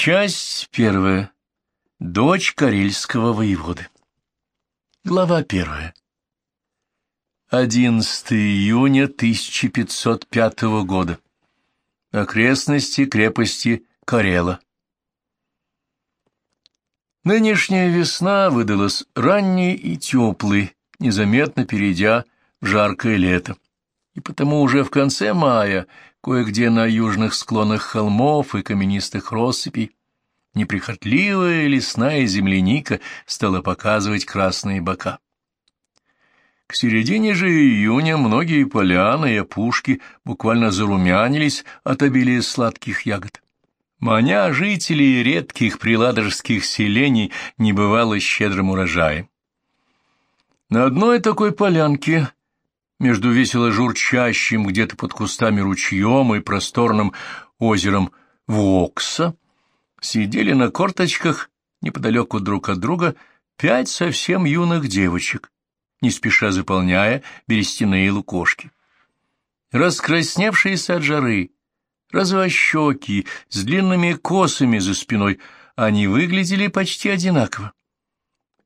Часть первая. Дочь карельского воеводы. Глава первая. 11 июня 1505 года. Окрестности крепости Карела. Нынешняя весна выдалась ранней и теплой, незаметно перейдя в жаркое лето. И потому уже в конце мая кое-где на южных склонах холмов и каменистых россыпей неприхотливая лесная земляника стала показывать красные бока. К середине же июня многие поляны и опушки буквально зарумянились от обилия сладких ягод. Маня жителей редких приладожских селений не бывало щедрым урожаем. На одной такой полянке, между весело журчащим где-то под кустами ручьем и просторным озером Вокса, сидели на корточках неподалеку друг от друга пять совсем юных девочек, не спеша заполняя берестяные лукошки. Раскрасневшиеся от жары, развощеки, с длинными косами за спиной, они выглядели почти одинаково.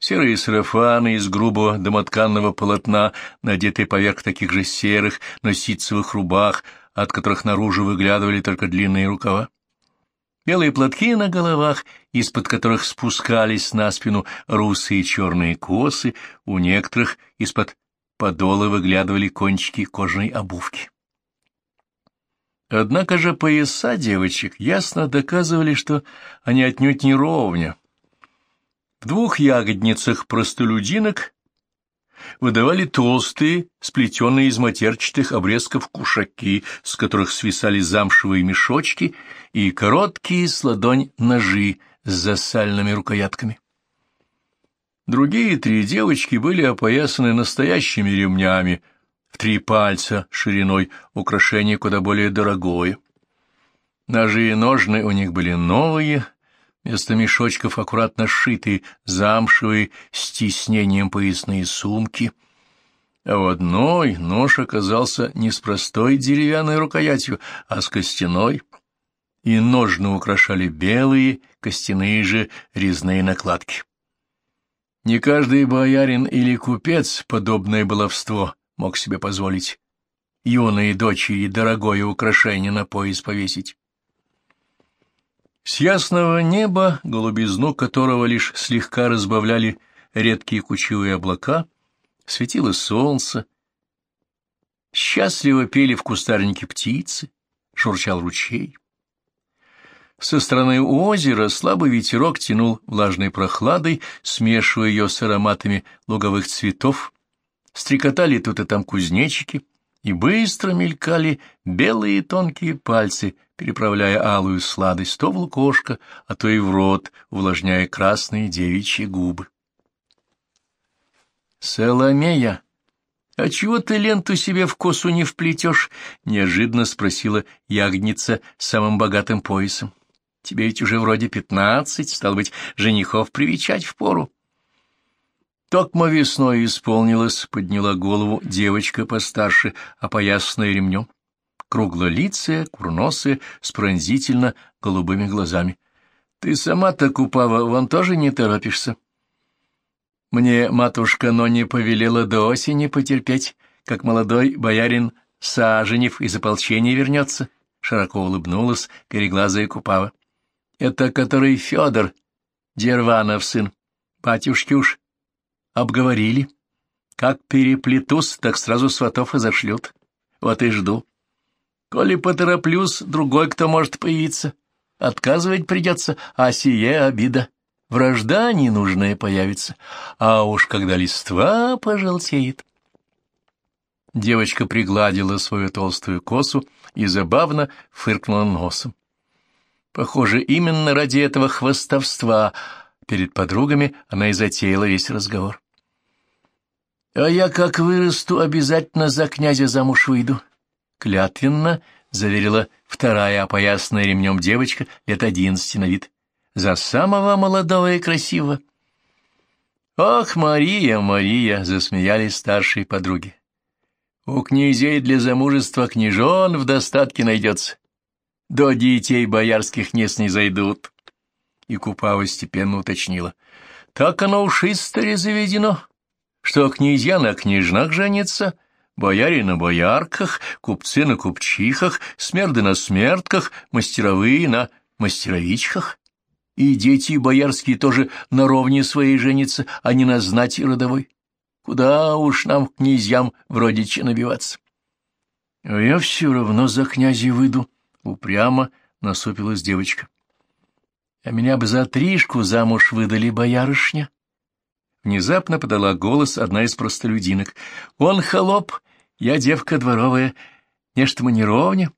Серые сарафаны из грубого домотканного полотна, надетые поверх таких же серых, но ситцевых рубах, от которых наружу выглядывали только длинные рукава белые платки на головах, из-под которых спускались на спину русые черные косы, у некоторых из-под подола выглядывали кончики кожаной обувки. Однако же пояса девочек ясно доказывали, что они отнюдь не ровня. В двух ягодницах простолюдинок выдавали толстые, сплетенные из матерчатых обрезков кушаки, с которых свисали замшевые мешочки, и короткие с ладонь ножи с засальными рукоятками. Другие три девочки были опоясаны настоящими ремнями, в три пальца шириной, украшение куда более дорогое. Ножи и ножны у них были новые, Вместо мешочков аккуратно сшитые замшевые с тиснением поясные сумки. А в одной нож оказался не с простой деревянной рукоятью, а с костяной, и ножны украшали белые, костяные же резные накладки. Не каждый боярин или купец подобное баловство мог себе позволить. Юные дочери дорогое украшение на пояс повесить. С ясного неба, голубизну которого лишь слегка разбавляли редкие кучевые облака, светило солнце, счастливо пели в кустарнике птицы, шурчал ручей. Со стороны озера слабый ветерок тянул влажной прохладой, смешивая ее с ароматами луговых цветов, стрекотали тут и там кузнечики, и быстро мелькали белые тонкие пальцы, переправляя алую сладость то в лукошко, а то и в рот, увлажняя красные девичьи губы. «Соломея, а чего ты ленту себе в косу не вплетешь?» — неожиданно спросила ягница самым богатым поясом. «Тебе ведь уже вроде пятнадцать, стал быть, женихов привечать впору». Токмо весной исполнилось, подняла голову девочка постарше, опоясанная ремнем круглолицая, курносая, с пронзительно голубыми глазами. — Ты сама-то, Купава, вон тоже не торопишься? — Мне матушка Нони повелела до осени потерпеть, как молодой боярин Саженев из ополчения вернется, — широко улыбнулась кореглазая Купава. — Это который Федор, Дерванов сын. Батюшки уж обговорили. Как переплетусь, так сразу сватов и зашлют. Вот и жду. Коли потороплюсь, другой кто может появиться. Отказывать придется, а сие обида. Вражда ненужная появится, а уж когда листва пожелтеет. Девочка пригладила свою толстую косу и забавно фыркнула носом. Похоже, именно ради этого хвостовства перед подругами она и затеяла весь разговор. — А я, как вырасту, обязательно за князя замуж выйду, клятвенно заверила вторая опоясанная ремнем девочка лет одиннадцати на вид. За самого молодого и красивого. «Ох, Мария, Мария!» — засмеялись старшие подруги. «У князей для замужества княжон в достатке найдется. До детей боярских не снизойдут». и Купава степенно уточнила. — Так оно уж истори заведено, что князья на княжнах женятся, бояре на боярках, купцы на купчихах, смерды на смертках, мастеровые на мастеровичках. И дети боярские тоже наровне своей женятся, а не на знати родовой. Куда уж нам, князьям, вроде че набиваться? — А я все равно за князя выйду, — упрямо насупилась девочка. — А меня бы за тришку замуж выдали, боярышня. Внезапно подала голос одна из простолюдинок. — Он холоп, я девка дворовая, нечто мы не ровня.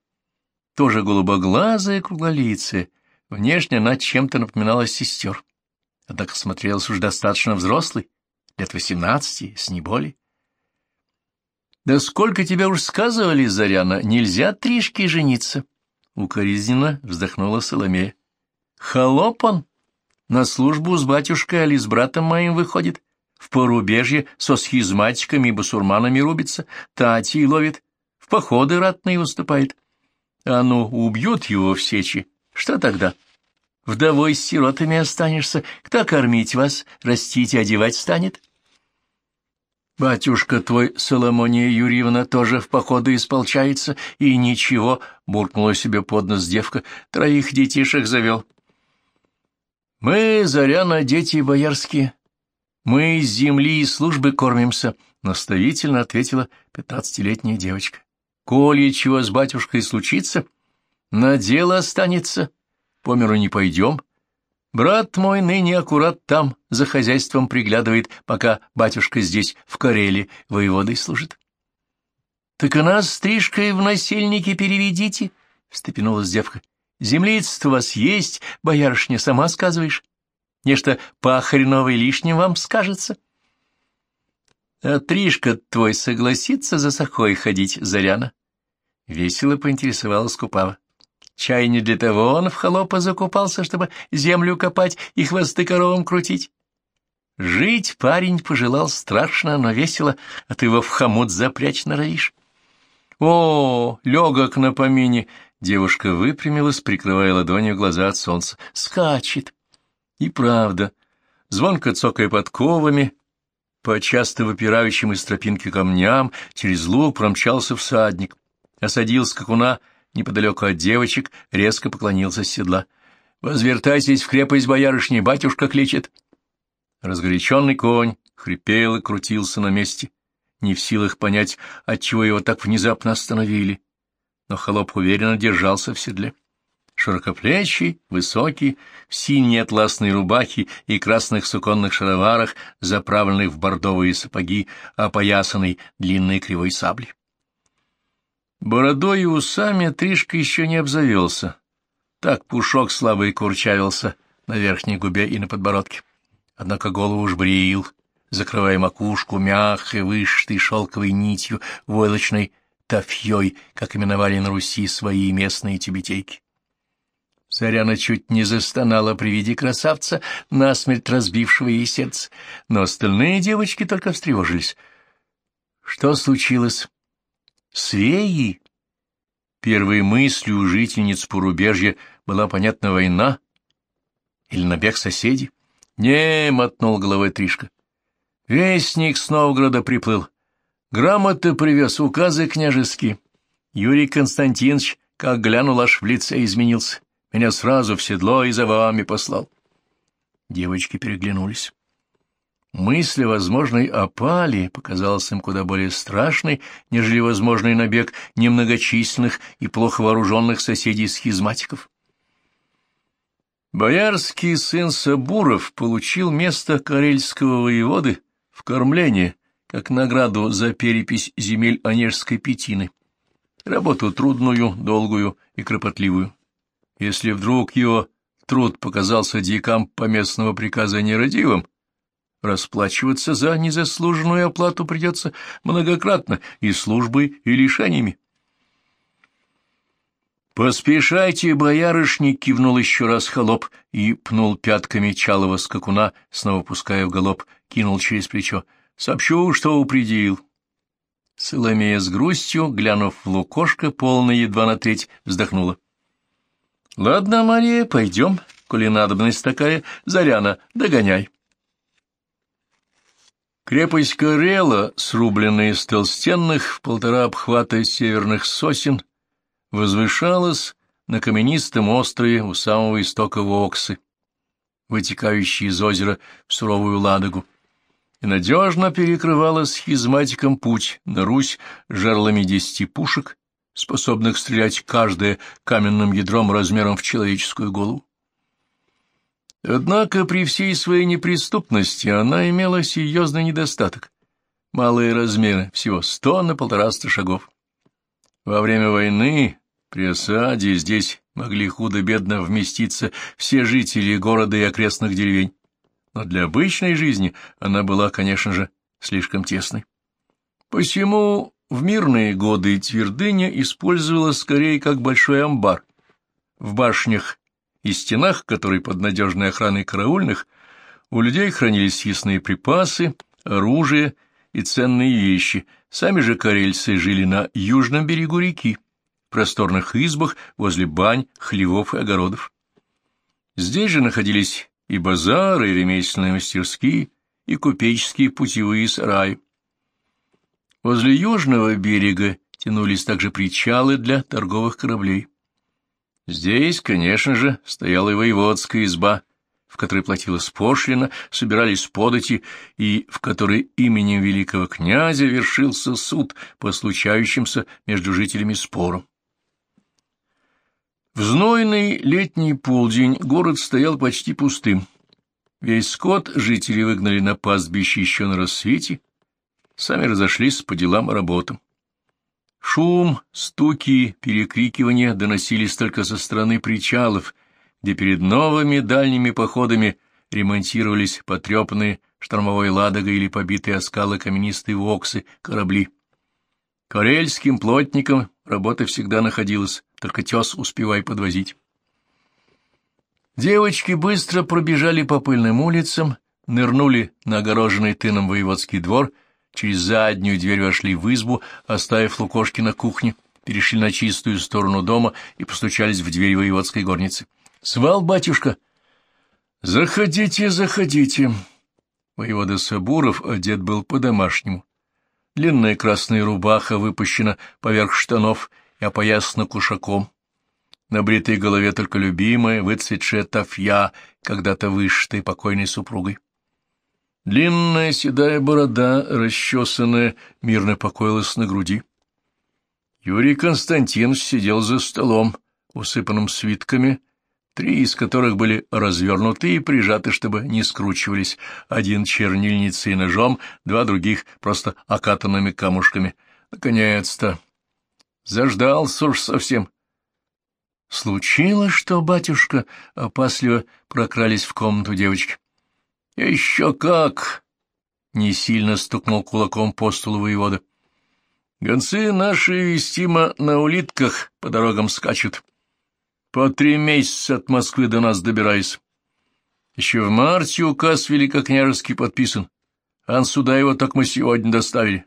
Тоже голубоглазая, круглолицая. Внешне она чем-то напоминала сестер. Однако смотрелась уж достаточно взрослой, лет восемнадцати, с не. Да сколько тебя уж сказывали, Заряна, нельзя тришки жениться. Укоризненно вздохнула Соломея. Холоп на службу с батюшкой али с братом моим выходит, в порубежье со схизматиками и басурманами рубится, тати ловит, в походы ратные выступает. А ну, убьют его в сечи, что тогда? Вдовой с сиротами останешься, кто кормить вас, растить и одевать станет? — Батюшка твой, Соломония Юрьевна, тоже в походы исполчается, и ничего, — буркнула себе под нос девка, — троих детишек завел. Мы, Заряна, дети боярские, мы из земли и службы кормимся, — наставительно ответила пятнадцатилетняя девочка. Коли чего с батюшкой случится, на дело останется, по миру не пойдем, — Брат мой ныне аккурат там за хозяйством приглядывает, пока батюшка здесь, в Кареле, воеводой служит. — Так и нас стрижкой в насельники переведите, — встрепенулась девка. — Землица-то у вас есть, боярышня, сама сказываешь. Нечто пахарь новый лишним вам скажется. — А Тришка твой согласится за сахой ходить, Заряна? Весело поинтересовалась Купава. Чай не для того он в холопа закупался, чтобы землю копать и хвосты коровам крутить. Жить парень пожелал страшно, но весело, а ты его в хомут запрячь норовишь. О, легок на помине! Девушка выпрямилась, прикрывая ладонью глаза от солнца. Скачет. И правда, звонко цокая подковами, по часто выпирающим из тропинки камням, через луг промчался всадник. Осадил скакуна неподалеку от девочек, резко поклонился с седла. «Возвертайтесь в крепость боярышни, батюшка кличет!» Разгоряченный конь хрипел и крутился на месте, не в силах понять, отчего его так внезапно остановили. Но холоп уверенно держался в седле. Широкоплечий, высокий, в синей атласной рубахе и красных суконных шароварах, заправленных в бордовые сапоги, опоясанный длинной кривой саблей. Бородой и усами Тришка еще не обзавелся. Так пушок слабый курчавился на верхней губе и на подбородке. Однако голову уж брил, закрывая макушку мягкой, вышитой шелковой нитью, войлочной тафьей, как именовали на Руси свои местные тюбетейки. Заряна чуть не застонала при виде красавца, насмерть разбившего ей сердце, но остальные девочки только встревожились. Что случилось? Свеи? Первой мыслью у жительниц порубежья была, понятна, война или набег соседей. «Не», — мотнул головой Тришка. «Вестник с Новгорода приплыл. Грамоты привез, указы княжеские. Юрий Константинович, как глянул, аж в лице изменился. Меня сразу в седло и за вами послал». Девочки переглянулись. Мысль о возможной опале показалась им куда более страшной, нежели возможный набег немногочисленных и плохо вооруженных соседей-схизматиков. Боярский сын Сабуров получил место карельского воеводы в кормлении, как награду за перепись земель Онежской Петины. Работу трудную, долгую и кропотливую. Если вдруг его труд показался дикам поместного приказа нерадивым, Расплачиваться за незаслуженную оплату придется многократно и службой, и лишениями. «Поспешайте, боярышник!» — кивнул еще раз холоп и пнул пятками чалого скакуна, снова пуская в галоп, кинул через плечо. «Сообщу, что упредил». Соломея с грустью, глянув в лукошко, полное едва на треть, вздохнула. — Ладно, Мария, пойдем. коли надобность такая, Заряна, догоняй. Крепость Карела, срубленная из толстенных в полтора обхвата северных сосен, возвышалась на каменистом острове у самого истока Воксы, вытекающей из озера в суровую Ладогу, и надежно перекрывала схизматиком путь на Русь жерлами десяти пушек, способных стрелять каждое каменным ядром размером в человеческую голову. Однако при всей своей неприступности она имела серьезный недостаток. Малые размеры, всего сто на полтораста шагов. Во время войны при осаде здесь могли худо-бедно вместиться все жители города и окрестных деревень, но для обычной жизни она была, конечно же, слишком тесной. Посему в мирные годы твердыня использовалась скорее как большой амбар. В башнях и стенах, которые под надежной охраной караульных, у людей хранились съестные припасы, оружие и ценные вещи. Сами же карельцы жили на южном берегу реки, в просторных избах возле бань, хлевов и огородов. Здесь же находились и базары, и ремесленные мастерские, и купеческие путевые сараи. Возле южного берега тянулись также причалы для торговых кораблей. Здесь, конечно же, стояла и воеводская изба, в которой платилась пошлина, собирались подати, и в которой именем великого князя вершился суд по случающимся между жителями спорам. В знойный летний полдень город стоял почти пустым. Весь скот жители выгнали на пастбище еще на рассвете, сами разошлись по делам и работам. Шум, стуки, перекрикивания доносились только со стороны причалов, где перед новыми дальними походами ремонтировались потрепанные штормовой ладогой или побитые оскалы каменистые воксы корабли. Карельским плотникам работа всегда находилась, только тес успевай подвозить. Девочки быстро пробежали по пыльным улицам, нырнули на огороженный тыном воеводский двор через заднюю дверь вошли в избу, оставив Лукошки на кухне, перешли на чистую сторону дома и постучались в дверь воеводской горницы. — Свал, батюшка! — Заходите, заходите! Воевода Сабуров одет был по-домашнему. Длинная красная рубаха выпущена поверх штанов и опоясана кушаком. На бритой голове только любимая, выцветшая тафья, когда-то вышитая покойной супругой. Длинная седая борода, расчесанная, мирно покоилась на груди. Юрий Константинович сидел за столом, усыпанным свитками, три из которых были развернуты и прижаты, чтобы не скручивались, один чернильницей и ножом, два других просто окатанными камушками. Наконец-то! Заждался уж совсем. Случилось что, батюшка? Опасливо прокрались в комнату девочки. — Еще как! — не сильно стукнул кулаком по столу воевода. — Гонцы наши вестимо на улитках по дорогам скачут. По три месяца от Москвы до нас добираясь. Еще в марте указ великокняжеский подписан. Ан сюда его так мы сегодня доставили.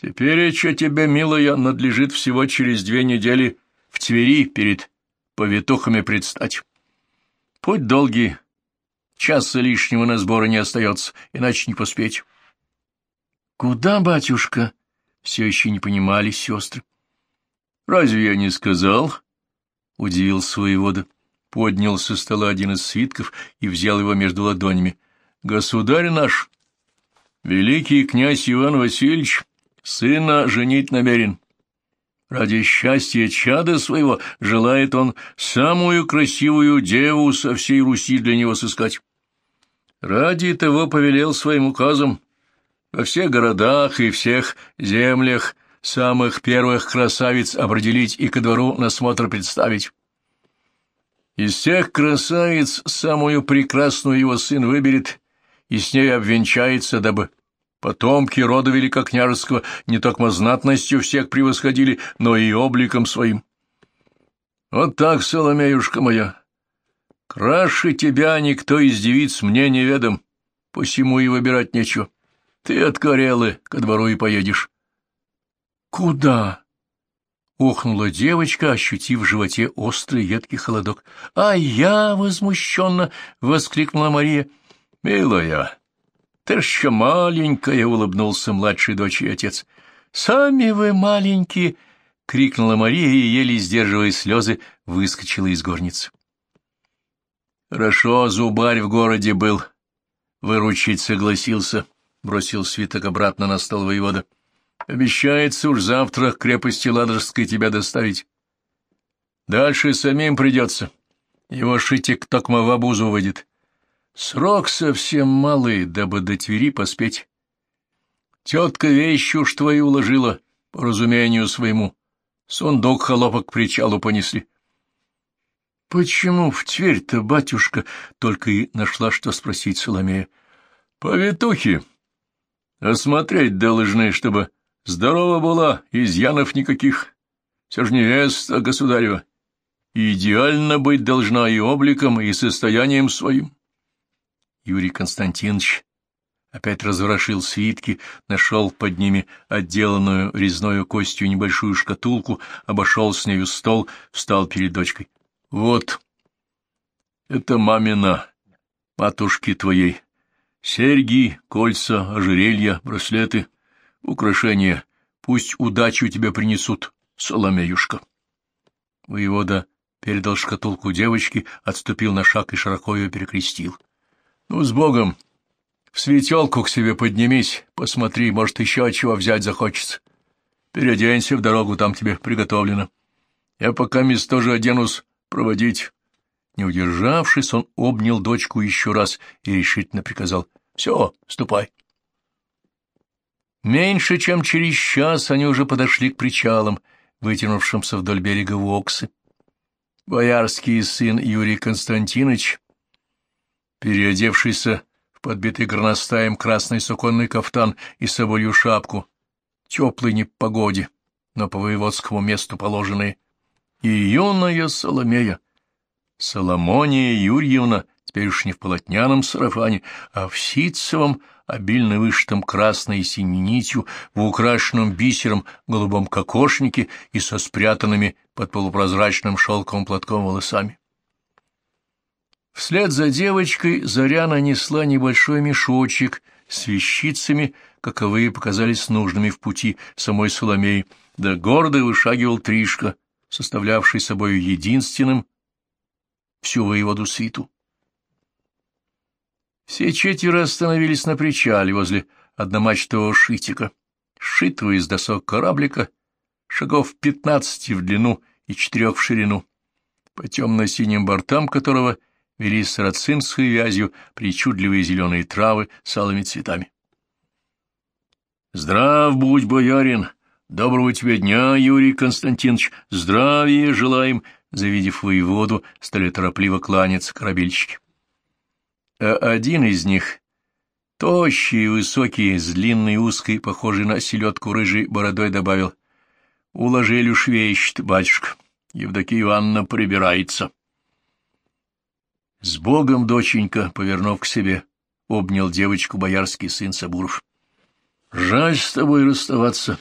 Теперь, что тебе, милая, надлежит всего через две недели в Твери перед повитухами предстать. Путь долгий, Часа лишнего на сборы не остается, иначе не поспеть. — Куда, батюшка? — все еще не понимали сестры. — Разве я не сказал? — удивился воевода. Поднял со стола один из свитков и взял его между ладонями. — Государь наш, великий князь Иван Васильевич, сына женить намерен. Ради счастья чада своего желает он самую красивую деву со всей Руси для него сыскать. Ради того повелел своим указом во всех городах и всех землях самых первых красавиц определить и ко двору на смотр представить. Из всех красавиц самую прекрасную его сын выберет и с ней обвенчается, дабы потомки рода великокняжеского не только знатностью всех превосходили, но и обликом своим. Вот так, Соломеюшка моя, Краше тебя никто из девиц мне неведом, посему и выбирать нечего. Ты от Карелы ко двору и поедешь. — Куда? Охнула девочка, ощутив в животе острый едкий холодок. — А я возмущенно! — воскликнула Мария. — Милая, ты еще маленькая! — улыбнулся младший дочь и отец. — Сами вы маленькие! — крикнула Мария и, еле сдерживая слезы, выскочила из горницы. — Хорошо, зубарь в городе был. Выручить согласился, — бросил свиток обратно на стол воевода. — Обещается уж завтра к крепости Ладожской тебя доставить. Дальше самим придется. Его шитик токмо в обузу выйдет. Срок совсем малый, дабы до Твери поспеть. Тетка вещь уж твою уложила, по разумению своему. Сундук холопок к причалу понесли. — Почему в Тверь-то, батюшка? — только и нашла, что спросить Соломея. — Повитухи. Осмотреть должны, чтобы Здорова была, изъянов никаких. Все же невеста государева. Идеально быть должна и обликом, и состоянием своим. Юрий Константинович опять разворошил свитки, нашел под ними отделанную резною костью небольшую шкатулку, обошел с нею стол, встал перед дочкой. — Вот, это мамина, матушки твоей. Серьги, кольца, ожерелья, браслеты — Украшения. Пусть удачу тебе принесут, Соломеюшка. Воевода передал шкатулку девочке, отступил на шаг и широко ее перекрестил. — Ну, с Богом! В светелку к себе поднимись, посмотри, может, еще чего взять захочется. Переоденься в дорогу, там тебе приготовлено. Я пока мест тоже оденусь проводить. Не удержавшись, он обнял дочку еще раз и решительно приказал. — Все, ступай. Меньше чем через час они уже подошли к причалам, вытянувшимся вдоль берега Воксы. Боярский сын Юрий Константинович, переодевшийся в подбитый горностаем красный суконный кафтан и соболью шапку, теплой не погоде, но по воеводскому месту положенные, и юная Соломея, Соломония Юрьевна, теперь уж не в полотняном сарафане, а в ситцевом обильно вышитом красной и синей нитью, в украшенном бисером голубом кокошнике и со спрятанными под полупрозрачным шелковым платком волосами. Вслед за девочкой Заряна несла небольшой мешочек с вещицами, каковые показались нужными в пути самой Соломеи, да гордо вышагивал Тришка, составлявший собой единственным всю воеводу свиту. Все четверо остановились на причале возле одномачтового шитика, сшитого из досок кораблика, шагов пятнадцати в длину и четырех в ширину, по темно-синим бортам которого вели сарацинской вязью причудливые зеленые травы с алыми цветами. — Здрав будь, боярин! Доброго тебе дня, Юрий Константинович! Здравия желаем! Завидев воеводу, стали торопливо кланяться корабельщики а один из них, тощий и высокий, с длинной узкой, похожей на селедку рыжей бородой, добавил, — Уложили уж вещь батюшка, Евдокия Ивановна прибирается. — С Богом, доченька, повернув к себе, обнял девочку боярский сын Сабуров. — Жаль с тобой расставаться,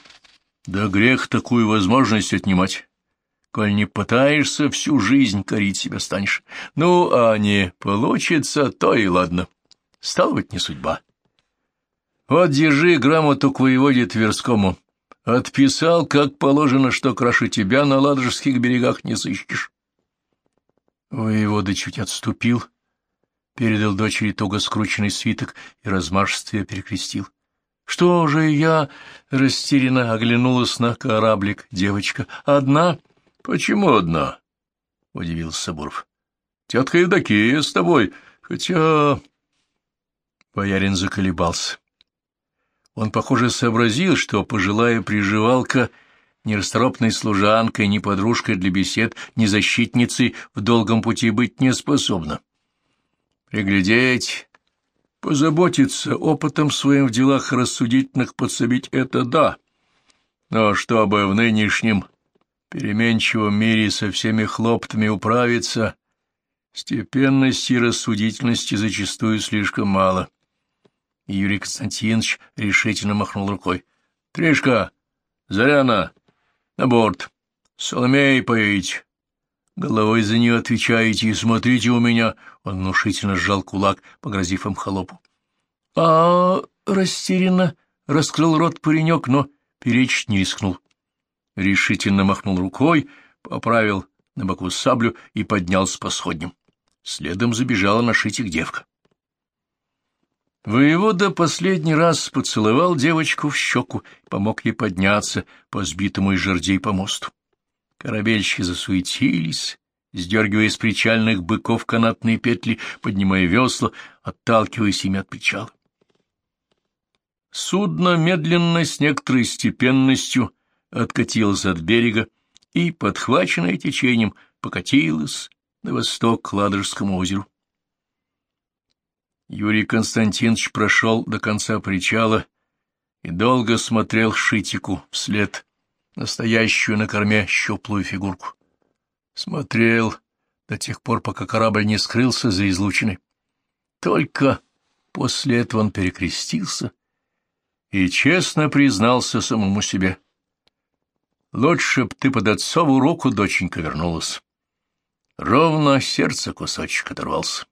да грех такую возможность отнимать. Коль не пытаешься, всю жизнь корить себя станешь. Ну, а не получится, то и ладно. Стало быть, не судьба. Вот держи грамоту к воеводе Тверскому. Отписал, как положено, что краше тебя на ладожских берегах не сыщешь. Воевода чуть отступил, передал дочери туго скрученный свиток и размашистая перекрестил. — Что же я? — растерянно оглянулась на кораблик девочка. — Одна? Почему одна? — удивился Сабуров. — Тетка Евдокия с тобой, хотя... Боярин заколебался. Он, похоже, сообразил, что пожилая приживалка ни расторопной служанкой, ни подружкой для бесед, ни защитницей в долгом пути быть не способна. Приглядеть, позаботиться, опытом своим в делах рассудительных подсобить — это да. Но чтобы в нынешнем переменчивом мире со всеми хлоптами управиться, степенности и рассудительности зачастую слишком мало. И Юрий Константинович решительно махнул рукой. — Тришка! Заряна! На борт! Соломей поедете. Головой за нее отвечаете и смотрите у меня. Он внушительно сжал кулак, погрозив им холопу. А растерянно раскрыл рот паренек, но перечить не рискнул. Решительно махнул рукой, поправил на боку саблю и поднялся по сходням. Следом забежала на шитик девка. Воевода последний раз поцеловал девочку в щеку и помог ей подняться по сбитому из жердей помосту. Корабельщики засуетились, сдергивая с причальных быков канатные петли, поднимая весла, отталкиваясь ими от причала. Судно медленно, с некоторой степенностью, откатилось от берега и, подхваченное течением, покатилось на восток к Ладожскому озеру. Юрий Константинович прошел до конца причала и долго смотрел Шитику вслед, настоящую на корме щуплую фигурку. Смотрел до тех пор, пока корабль не скрылся за излучиной. Только после этого он перекрестился и честно признался самому себе. Лучше б ты под отцову руку, доченька, вернулась. Ровно сердце кусочек оторвался.